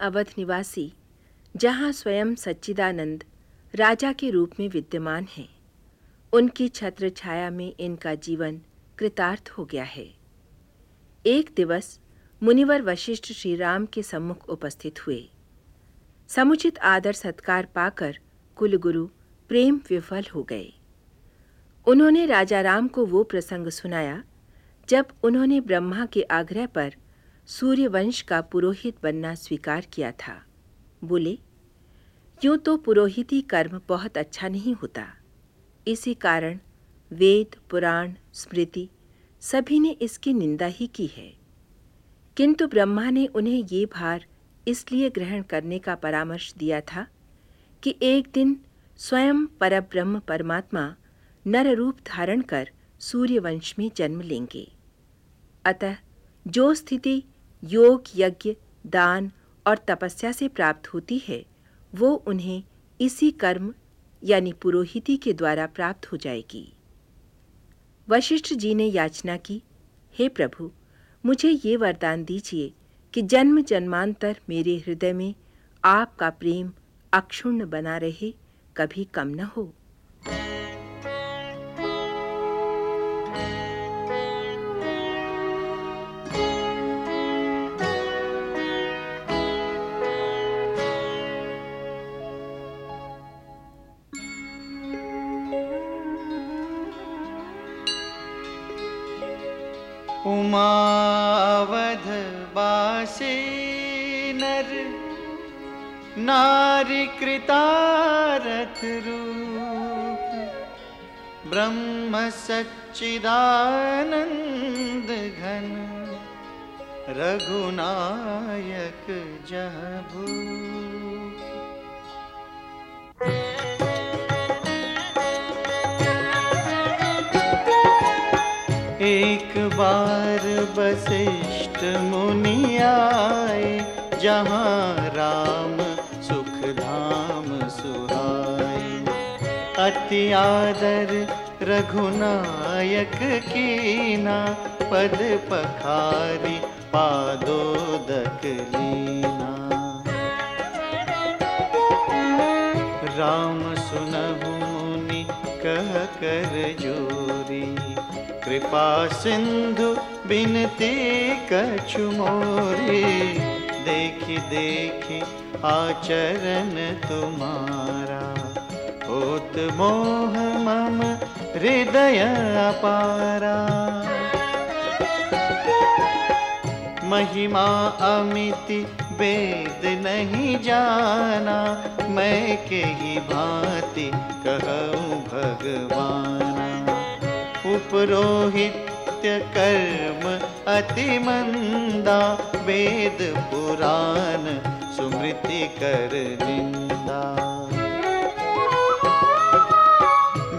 अवध निवासी, जहाँ स्वयं सच्चिदानंद राजा के रूप में विद्यमान हैं। उनकी छत्र छाया में इनका जीवन कृतार्थ हो गया है। एक दिवस मुनिवर वशिष्ठ श्री राम के सम्मुख उपस्थित हुए। समुचित आदर सत्कार पाकर कुलगुरु प्रेम विफल हो गए। उन्होंने राजा राम को वो प्रसंग सुनाया, जब उन्होंने ब्रह्मा के आग्रह पर सूर्यवंश का पुरोहित बनना स्वीकार किया था। बोले, यूँ तो पुरोहिती कर्म बहुत अच्छा नहीं होता। इसी कारण वेद, पुराण, स्मृति सभी ने इसकी निंदा ही की है। किंतु ब्रह्मा ने उन्हें ये भार इसलिए ग्रहण करने का परामर्श दिया था कि एक दिन स्वयं परब्रह्म परमात्मा नर रूप धारण कर सूर्यवंश में जन्म लेंगे। अतः जो स्थिति योग, यज्ञ, दान और तपस्या से प्राप्त होती है। वो उन्हें इसी कर्म, यानी पुरोहिती के द्वारा प्राप्त हो जाएगी। वशिष्ठ जी ने याचना की, हे प्रभु, मुझे ये वरदान दीजिए कि जन्म जन्मांतर मेरे हृदय में आपका प्रेम अक्षुण्ण बना रहे, कभी कम न हो। उमावध बासे नर नारी कृतारथ रूप। ब्रह्म सच्चिदानंद घन रघुनायक जह भू एक बार वशिष्ठ मुनि आए, जहाँ राम सुख धाम सुहाए। अति आदर रघुनायक कीना, पद पखारी पादोदक लीना। राम सुनहु मुनि कह कर जोरी कृपा सिंधु बिनती कछु मोरी। देखी देखी आचरण तुम्हारा। होत मोह मम हृदय अपारा। महिमा अमिति वेद नहीं जाना। मैं के ही भांति कहूँ भगवाना। उपरोहित्य कर्म अति मंदा वेद पुराण, सुमृति कर निंदा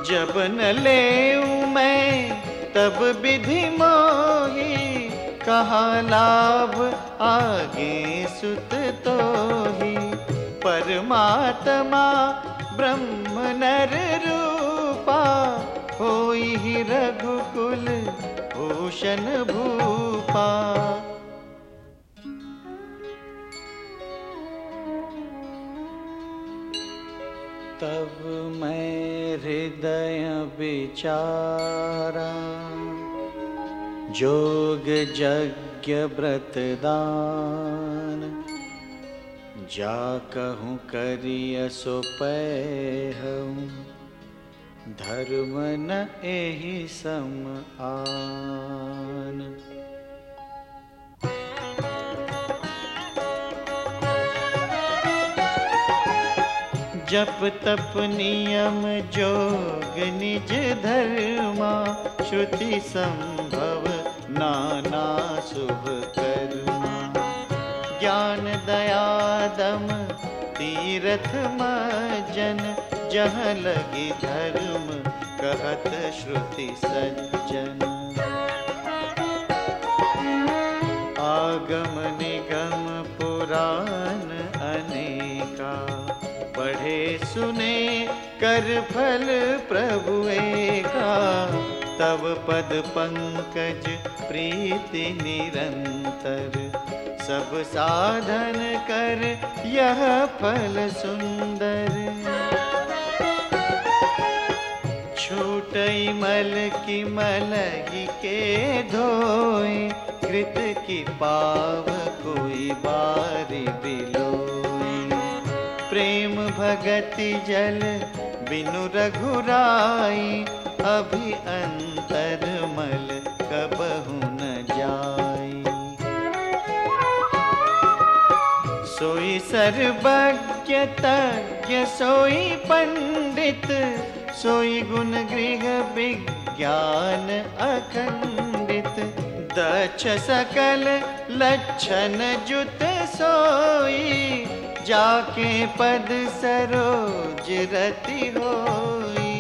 जब न ले मैं, तब विधि मोही, कहा लाभ आगे सुत तो ही परमात्मा ब्रह्म नर रूपा होई ही रघुकुल भूषण भूपा। तब मैं हृदय विचारा, जोग यज्ञ व्रत दान। जा कहूँ करिय सो हूँ धर्म न एहि सम आन। जप तप नियम जोग निज धर्मा, श्रुति संभव नाना शुभ कर्मा। ज्ञान दयादम तीरथ मजन जह लगी धर्म, कहत श्रुति सज्जन। आगम निगम पुराण अनेका, पढ़े सुने कर फल प्रभु का तब पद पंकज प्रीति निरंतर, सब साधन कर यह फल सुंदर। छूटई मल की धोए, कृत की पाव कोई बारी बिलोई प्रेम भगति जल बिनु रघुराई, अभी अंतर मल कबहु न जाई। सोई सर्वज्ञ तज्ञ, सोई पंडित सोई गुण गृह विज्ञान अखंडित। दक्ष सकल लक्षण जुत सोई, जाके पद सरोज रति होई।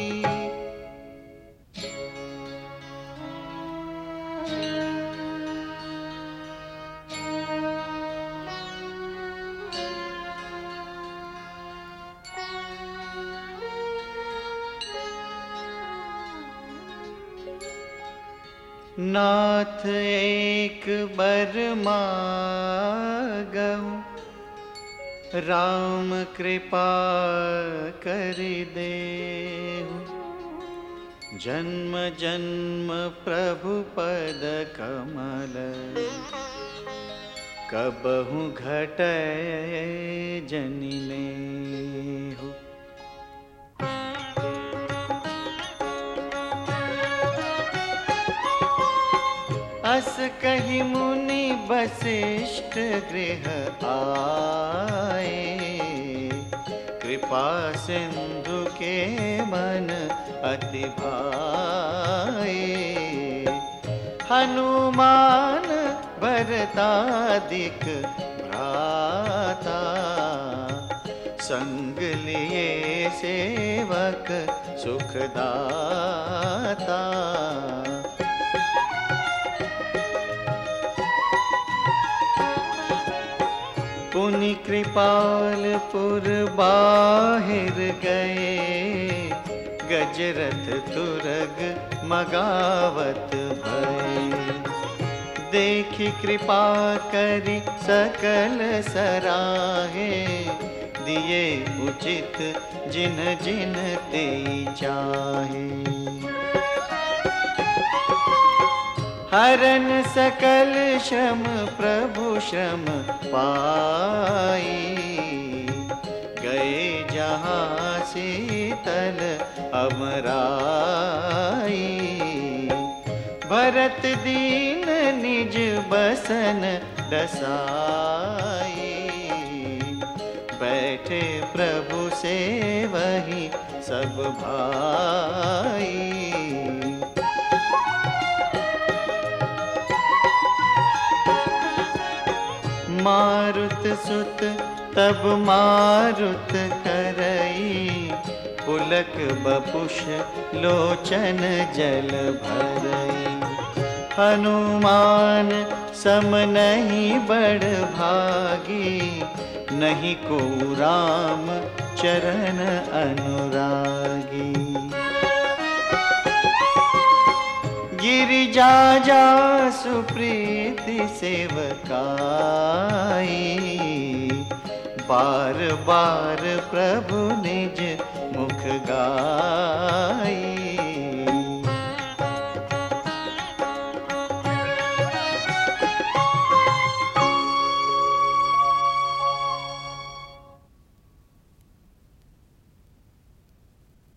नाथ एक बर मागऊ राम कृपा कर दे जन्म जन्म प्रभु पद कमल, कबहु घट जनिने हो अस कही मुनि वशिष्ठ गृह आए। कृपा सिंधु के मन अति भाए। हनुमान भरतादिक भ्राता, संग लिए सेवक सुखदाता। पुनि कृपालपुर बाहिर गए। गजरथ तुरग मगावत भय। देखी कृपा करी सकल सराहे। दिए उचित जिन जिन ते चाहे। हरन सकल श्रम प्रभु श्रम पाई। गए जहाँ शीतल अमराई। भरत दीन निज बसन दसाई। बैठे प्रभु से वही सब भाई। मारुत सुत तब मारुत करई। पुलक बपुष लोचन जल भरई। हनुमान सम नहीं बड़ भागी। नहीं को राम चरण अनुरागी। गिरिजा जा सुप्रीति सेवकाई। बार बार प्रभु निज मुख गाई।